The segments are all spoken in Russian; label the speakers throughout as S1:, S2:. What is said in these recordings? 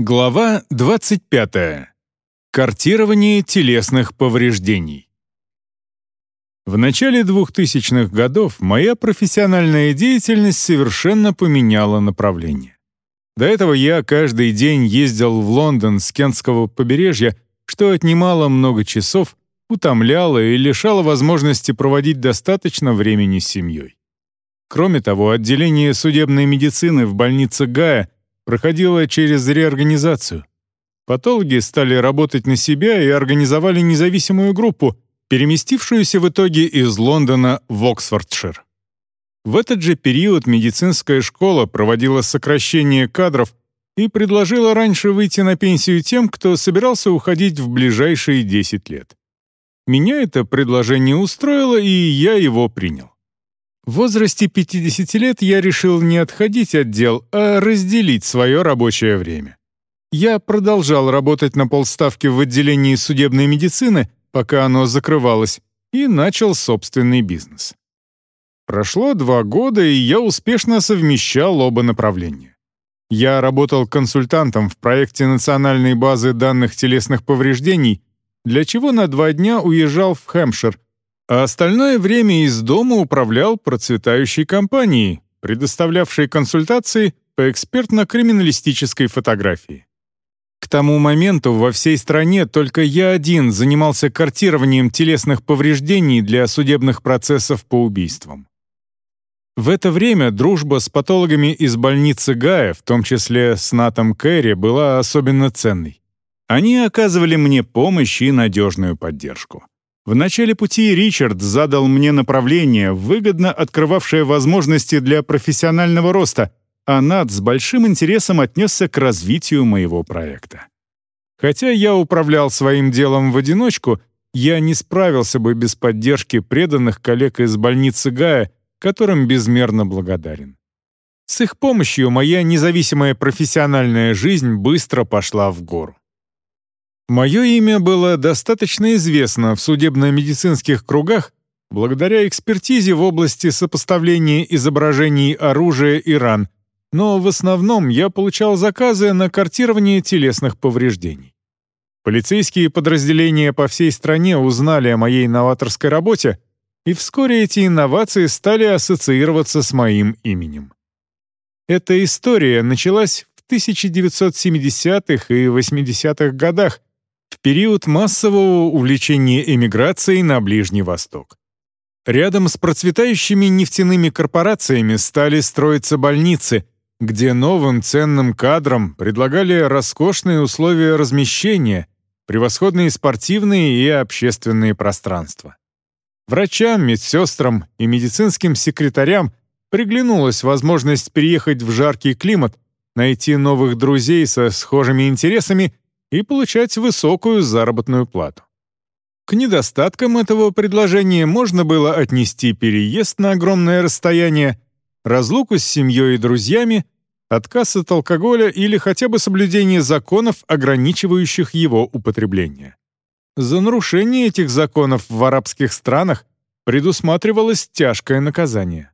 S1: Глава 25. Картирование телесных повреждений. В начале 2000-х годов моя профессиональная деятельность совершенно поменяла направление. До этого я каждый день ездил в Лондон с Кентского побережья, что отнимало много часов, утомляло и лишало возможности проводить достаточно времени с семьей. Кроме того, отделение судебной медицины в больнице Гая — проходила через реорганизацию. Патологи стали работать на себя и организовали независимую группу, переместившуюся в итоге из Лондона в Оксфордшир. В этот же период медицинская школа проводила сокращение кадров и предложила раньше выйти на пенсию тем, кто собирался уходить в ближайшие 10 лет. Меня это предложение устроило, и я его принял. В возрасте 50 лет я решил не отходить от дел, а разделить свое рабочее время. Я продолжал работать на полставки в отделении судебной медицины, пока оно закрывалось, и начал собственный бизнес. Прошло два года, и я успешно совмещал оба направления. Я работал консультантом в проекте национальной базы данных телесных повреждений, для чего на два дня уезжал в Хэмпшир, а остальное время из дома управлял процветающей компанией, предоставлявшей консультации по экспертно-криминалистической фотографии. К тому моменту во всей стране только я один занимался картированием телесных повреждений для судебных процессов по убийствам. В это время дружба с патологами из больницы Гая, в том числе с Натом Кэрри, была особенно ценной. Они оказывали мне помощь и надежную поддержку. В начале пути Ричард задал мне направление, выгодно открывавшее возможности для профессионального роста, а Над с большим интересом отнесся к развитию моего проекта. Хотя я управлял своим делом в одиночку, я не справился бы без поддержки преданных коллег из больницы Гая, которым безмерно благодарен. С их помощью моя независимая профессиональная жизнь быстро пошла в гору. Мое имя было достаточно известно в судебно-медицинских кругах благодаря экспертизе в области сопоставления изображений оружия и ран, но в основном я получал заказы на картирование телесных повреждений. Полицейские подразделения по всей стране узнали о моей новаторской работе, и вскоре эти инновации стали ассоциироваться с моим именем. Эта история началась в 1970-х и 80-х годах, период массового увлечения эмиграцией на Ближний Восток. Рядом с процветающими нефтяными корпорациями стали строиться больницы, где новым ценным кадрам предлагали роскошные условия размещения, превосходные спортивные и общественные пространства. Врачам, медсестрам и медицинским секретарям приглянулась возможность переехать в жаркий климат, найти новых друзей со схожими интересами и получать высокую заработную плату. К недостаткам этого предложения можно было отнести переезд на огромное расстояние, разлуку с семьей и друзьями, отказ от алкоголя или хотя бы соблюдение законов, ограничивающих его употребление. За нарушение этих законов в арабских странах предусматривалось тяжкое наказание.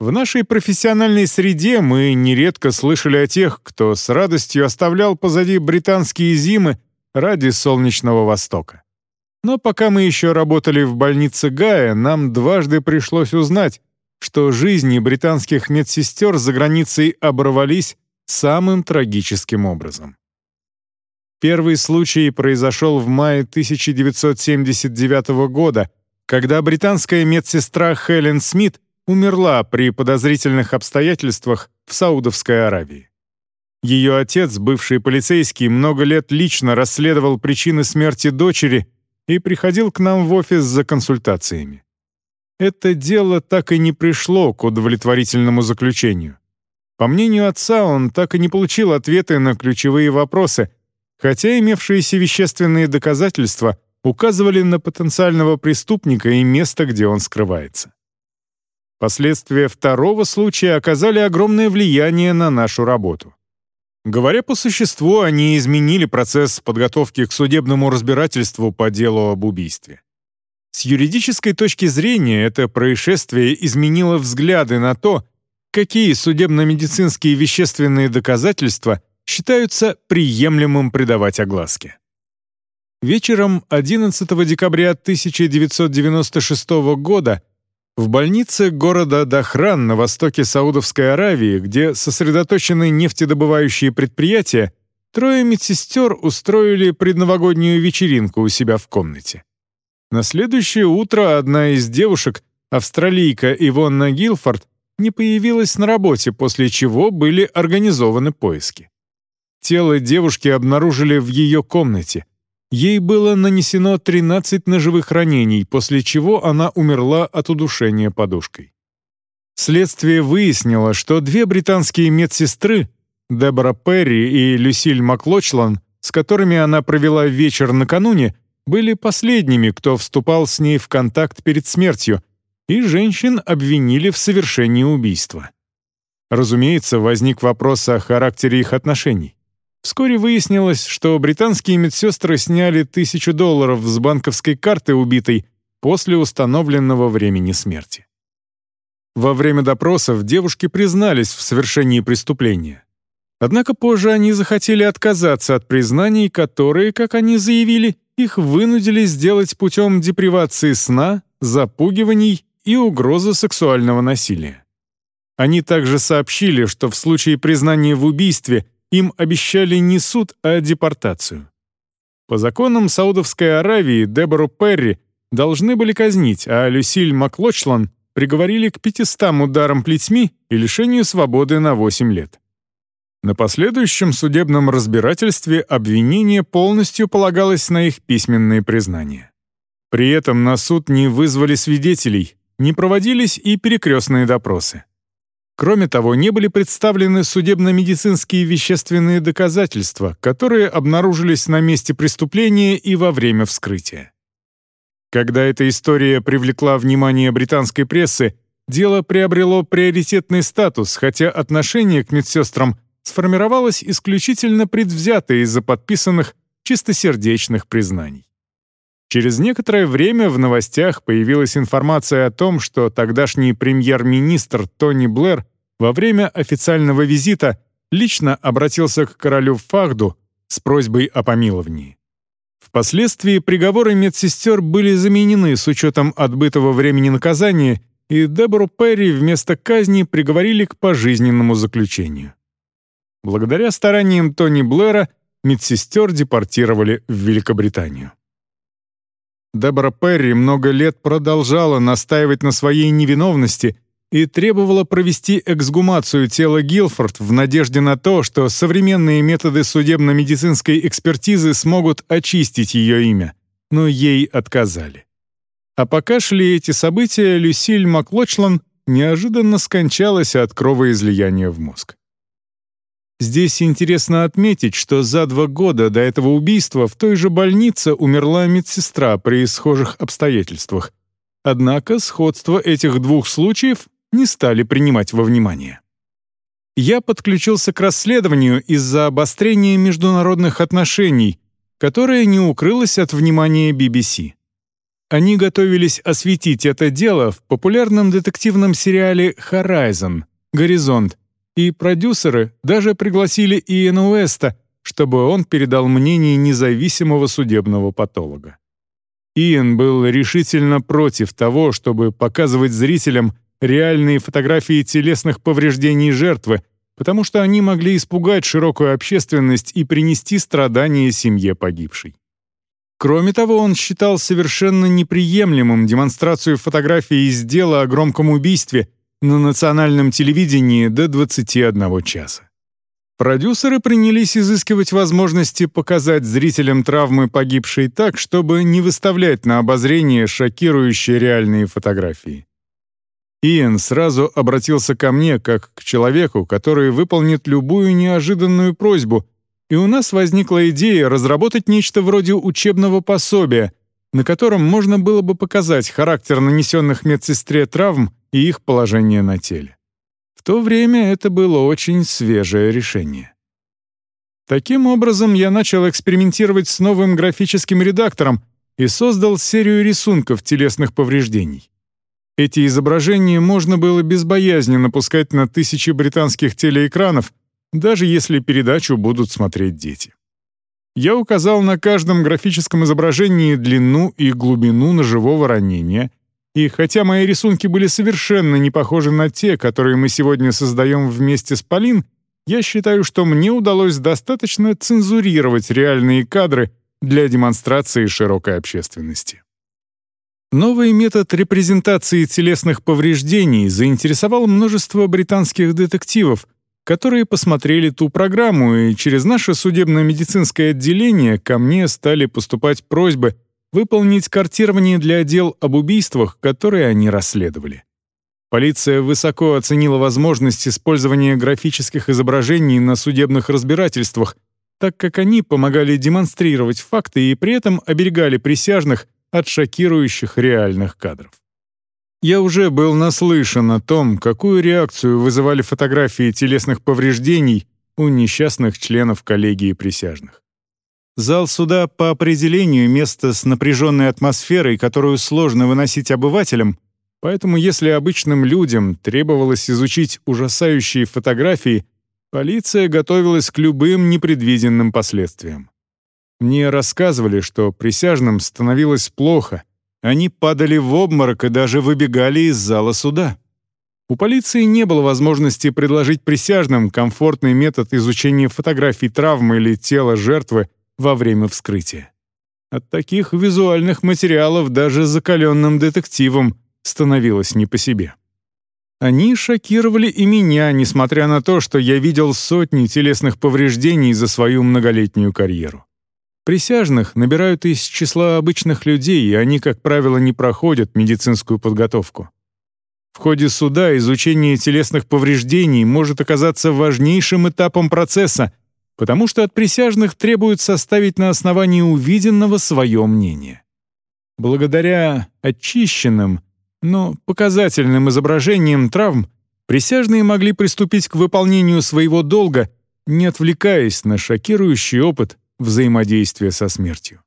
S1: В нашей профессиональной среде мы нередко слышали о тех, кто с радостью оставлял позади британские зимы ради солнечного Востока. Но пока мы еще работали в больнице Гая, нам дважды пришлось узнать, что жизни британских медсестер за границей оборвались самым трагическим образом. Первый случай произошел в мае 1979 года, когда британская медсестра Хелен Смит умерла при подозрительных обстоятельствах в Саудовской Аравии. Ее отец, бывший полицейский, много лет лично расследовал причины смерти дочери и приходил к нам в офис за консультациями. Это дело так и не пришло к удовлетворительному заключению. По мнению отца, он так и не получил ответы на ключевые вопросы, хотя имевшиеся вещественные доказательства указывали на потенциального преступника и место, где он скрывается. Последствия второго случая оказали огромное влияние на нашу работу. Говоря по существу, они изменили процесс подготовки к судебному разбирательству по делу об убийстве. С юридической точки зрения это происшествие изменило взгляды на то, какие судебно-медицинские вещественные доказательства считаются приемлемым придавать огласке. Вечером 11 декабря 1996 года в больнице города Дахран на востоке Саудовской Аравии, где сосредоточены нефтедобывающие предприятия, трое медсестер устроили предновогоднюю вечеринку у себя в комнате. На следующее утро одна из девушек, австралийка Ивонна Гилфорд, не появилась на работе, после чего были организованы поиски. Тело девушки обнаружили в ее комнате. Ей было нанесено 13 ножевых ранений, после чего она умерла от удушения подушкой. Следствие выяснило, что две британские медсестры, Дебора Перри и Люсиль Маклочлан, с которыми она провела вечер накануне, были последними, кто вступал с ней в контакт перед смертью, и женщин обвинили в совершении убийства. Разумеется, возник вопрос о характере их отношений. Вскоре выяснилось, что британские медсестры сняли тысячу долларов с банковской карты убитой после установленного времени смерти. Во время допросов девушки признались в совершении преступления. Однако позже они захотели отказаться от признаний, которые, как они заявили, их вынудили сделать путем депривации сна, запугиваний и угрозы сексуального насилия. Они также сообщили, что в случае признания в убийстве им обещали не суд, а депортацию. По законам Саудовской Аравии Дебору Перри должны были казнить, а Люсиль Маклочлан приговорили к 500 ударам плетьми и лишению свободы на 8 лет. На последующем судебном разбирательстве обвинение полностью полагалось на их письменные признания. При этом на суд не вызвали свидетелей, не проводились и перекрестные допросы. Кроме того, не были представлены судебно-медицинские вещественные доказательства, которые обнаружились на месте преступления и во время вскрытия. Когда эта история привлекла внимание британской прессы, дело приобрело приоритетный статус, хотя отношение к медсестрам сформировалось исключительно предвзято из-за подписанных чистосердечных признаний. Через некоторое время в новостях появилась информация о том, что тогдашний премьер-министр Тони Блэр во время официального визита лично обратился к королю Фахду с просьбой о помиловании. Впоследствии приговоры медсестер были заменены с учетом отбытого времени наказания, и Дебору Перри вместо казни приговорили к пожизненному заключению. Благодаря стараниям Тони Блэра медсестер депортировали в Великобританию. Дебора Перри много лет продолжала настаивать на своей невиновности и требовала провести эксгумацию тела Гилфорд в надежде на то, что современные методы судебно-медицинской экспертизы смогут очистить ее имя, но ей отказали. А пока шли эти события, Люсиль Маклочлан неожиданно скончалась от кровоизлияния в мозг. Здесь интересно отметить, что за два года до этого убийства в той же больнице умерла медсестра при схожих обстоятельствах. Однако сходство этих двух случаев не стали принимать во внимание. Я подключился к расследованию из-за обострения международных отношений, которое не укрылось от внимания BBC. Они готовились осветить это дело в популярном детективном сериале «Horizon» — «Горизонт», и продюсеры даже пригласили Иэна Уэста, чтобы он передал мнение независимого судебного патолога. Иэн был решительно против того, чтобы показывать зрителям реальные фотографии телесных повреждений жертвы, потому что они могли испугать широкую общественность и принести страдания семье погибшей. Кроме того, он считал совершенно неприемлемым демонстрацию фотографий из дела о громком убийстве на национальном телевидении до 21 часа. Продюсеры принялись изыскивать возможности показать зрителям травмы погибшей так, чтобы не выставлять на обозрение шокирующие реальные фотографии. Иэн сразу обратился ко мне как к человеку, который выполнит любую неожиданную просьбу, и у нас возникла идея разработать нечто вроде учебного пособия, на котором можно было бы показать характер нанесенных медсестре травм и их положение на теле. В то время это было очень свежее решение. Таким образом, я начал экспериментировать с новым графическим редактором и создал серию рисунков телесных повреждений. Эти изображения можно было безбоязненно пускать на тысячи британских телеэкранов, даже если передачу будут смотреть дети. Я указал на каждом графическом изображении длину и глубину ножевого ранения, и хотя мои рисунки были совершенно не похожи на те, которые мы сегодня создаем вместе с Полин, я считаю, что мне удалось достаточно цензурировать реальные кадры для демонстрации широкой общественности. Новый метод репрезентации телесных повреждений заинтересовал множество британских детективов, которые посмотрели ту программу, и через наше судебно-медицинское отделение ко мне стали поступать просьбы выполнить картирование для дел об убийствах, которые они расследовали. Полиция высоко оценила возможность использования графических изображений на судебных разбирательствах, так как они помогали демонстрировать факты и при этом оберегали присяжных от шокирующих реальных кадров. Я уже был наслышан о том, какую реакцию вызывали фотографии телесных повреждений у несчастных членов коллегии присяжных. Зал суда по определению место с напряженной атмосферой, которую сложно выносить обывателям, поэтому если обычным людям требовалось изучить ужасающие фотографии, полиция готовилась к любым непредвиденным последствиям. Мне рассказывали, что присяжным становилось плохо — они падали в обморок и даже выбегали из зала суда. У полиции не было возможности предложить присяжным комфортный метод изучения фотографий травмы или тела жертвы во время вскрытия. От таких визуальных материалов даже закаленным детективам становилось не по себе. Они шокировали и меня, несмотря на то, что я видел сотни телесных повреждений за свою многолетнюю карьеру. Присяжных набирают из числа обычных людей, и они, как правило, не проходят медицинскую подготовку. В ходе суда изучение телесных повреждений может оказаться важнейшим этапом процесса, потому что от присяжных требуют составить на основании увиденного свое мнение. Благодаря очищенным, но показательным изображениям травм присяжные могли приступить к выполнению своего долга, не отвлекаясь на шокирующий опыт взаимодействия со смертью.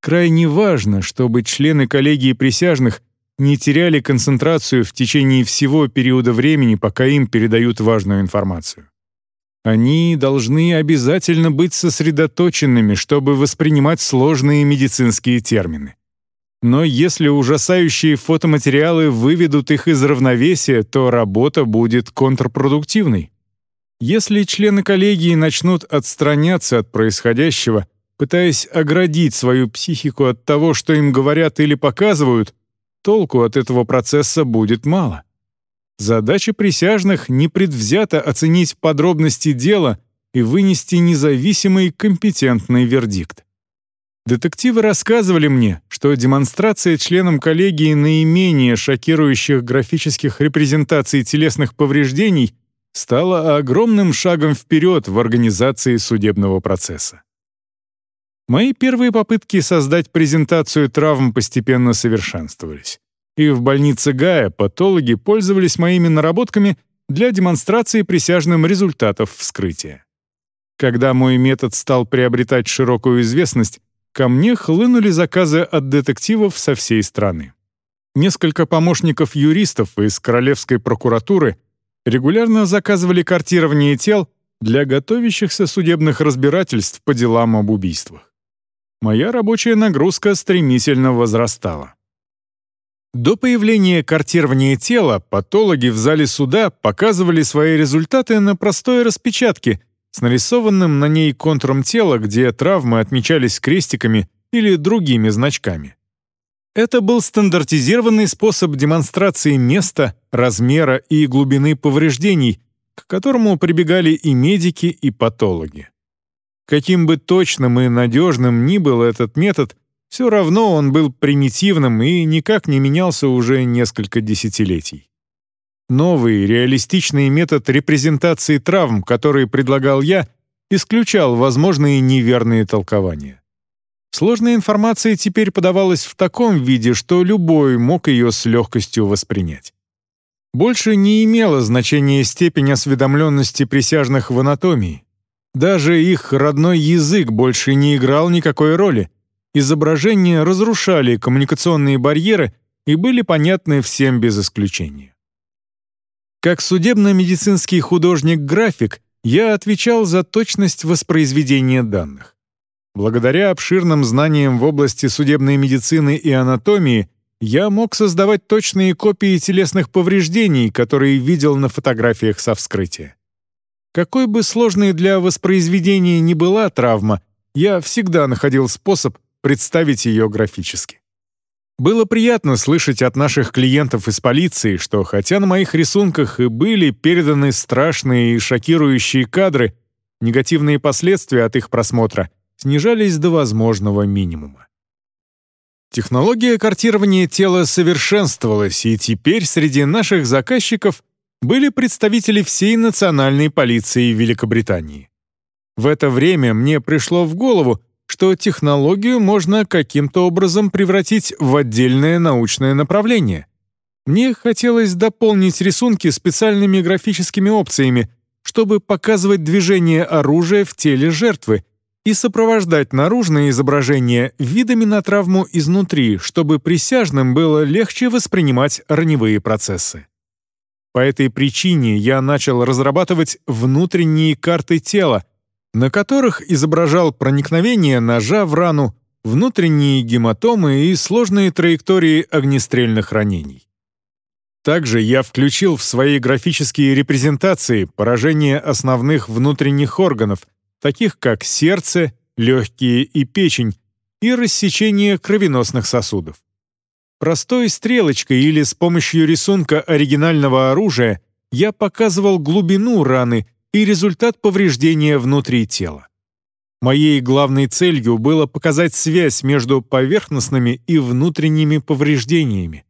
S1: Крайне важно, чтобы члены коллегии присяжных не теряли концентрацию в течение всего периода времени, пока им передают важную информацию. Они должны обязательно быть сосредоточенными, чтобы воспринимать сложные медицинские термины. Но если ужасающие фотоматериалы выведут их из равновесия, то работа будет контрпродуктивной. Если члены коллегии начнут отстраняться от происходящего, пытаясь оградить свою психику от того, что им говорят или показывают, толку от этого процесса будет мало. Задача присяжных — непредвзято оценить подробности дела и вынести независимый компетентный вердикт. Детективы рассказывали мне, что демонстрация членам коллегии наименее шокирующих графических репрезентаций телесных повреждений стало огромным шагом вперед в организации судебного процесса. Мои первые попытки создать презентацию травм постепенно совершенствовались. И в больнице Гая патологи пользовались моими наработками для демонстрации присяжным результатов вскрытия. Когда мой метод стал приобретать широкую известность, ко мне хлынули заказы от детективов со всей страны. Несколько помощников юристов из Королевской прокуратуры регулярно заказывали картирование тел для готовящихся судебных разбирательств по делам об убийствах. Моя рабочая нагрузка стремительно возрастала. До появления картирования тела патологи в зале суда показывали свои результаты на простой распечатке с нарисованным на ней контуром тела, где травмы отмечались крестиками или другими значками. Это был стандартизированный способ демонстрации места, размера и глубины повреждений, к которому прибегали и медики, и патологи. Каким бы точным и надежным ни был этот метод, все равно он был примитивным и никак не менялся уже несколько десятилетий. Новый реалистичный метод репрезентации травм, который предлагал я, исключал возможные неверные толкования. Сложная информация теперь подавалась в таком виде, что любой мог ее с легкостью воспринять. Больше не имело значения степень осведомленности присяжных в анатомии. Даже их родной язык больше не играл никакой роли. Изображения разрушали коммуникационные барьеры и были понятны всем без исключения. Как судебно-медицинский художник-график, я отвечал за точность воспроизведения данных. Благодаря обширным знаниям в области судебной медицины и анатомии я мог создавать точные копии телесных повреждений, которые видел на фотографиях со вскрытия. Какой бы сложной для воспроизведения ни была травма, я всегда находил способ представить ее графически. Было приятно слышать от наших клиентов из полиции, что хотя на моих рисунках и были переданы страшные и шокирующие кадры, негативные последствия от их просмотра снижались до возможного минимума. Технология картирования тела совершенствовалась, и теперь среди наших заказчиков были представители всей национальной полиции Великобритании. В это время мне пришло в голову, что технологию можно каким-то образом превратить в отдельное научное направление. Мне хотелось дополнить рисунки специальными графическими опциями, чтобы показывать движение оружия в теле жертвы и сопровождать наружное изображение видами на травму изнутри, чтобы присяжным было легче воспринимать раневые процессы. По этой причине я начал разрабатывать внутренние карты тела, на которых изображал проникновение ножа в рану, внутренние гематомы и сложные траектории огнестрельных ранений. Также я включил в свои графические репрезентации поражение основных внутренних органов, таких как сердце, легкие и печень, и рассечение кровеносных сосудов. Простой стрелочкой или с помощью рисунка оригинального оружия я показывал глубину раны и результат повреждения внутри тела. Моей главной целью было показать связь между поверхностными и внутренними повреждениями,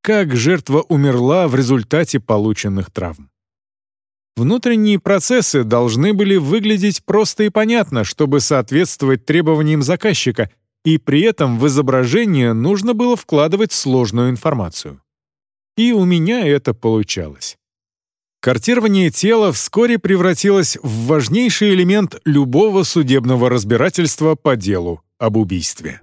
S1: как жертва умерла в результате полученных травм. Внутренние процессы должны были выглядеть просто и понятно, чтобы соответствовать требованиям заказчика, и при этом в изображение нужно было вкладывать сложную информацию. И у меня это получалось. Картирование тела вскоре превратилось в важнейший элемент любого судебного разбирательства по делу об убийстве.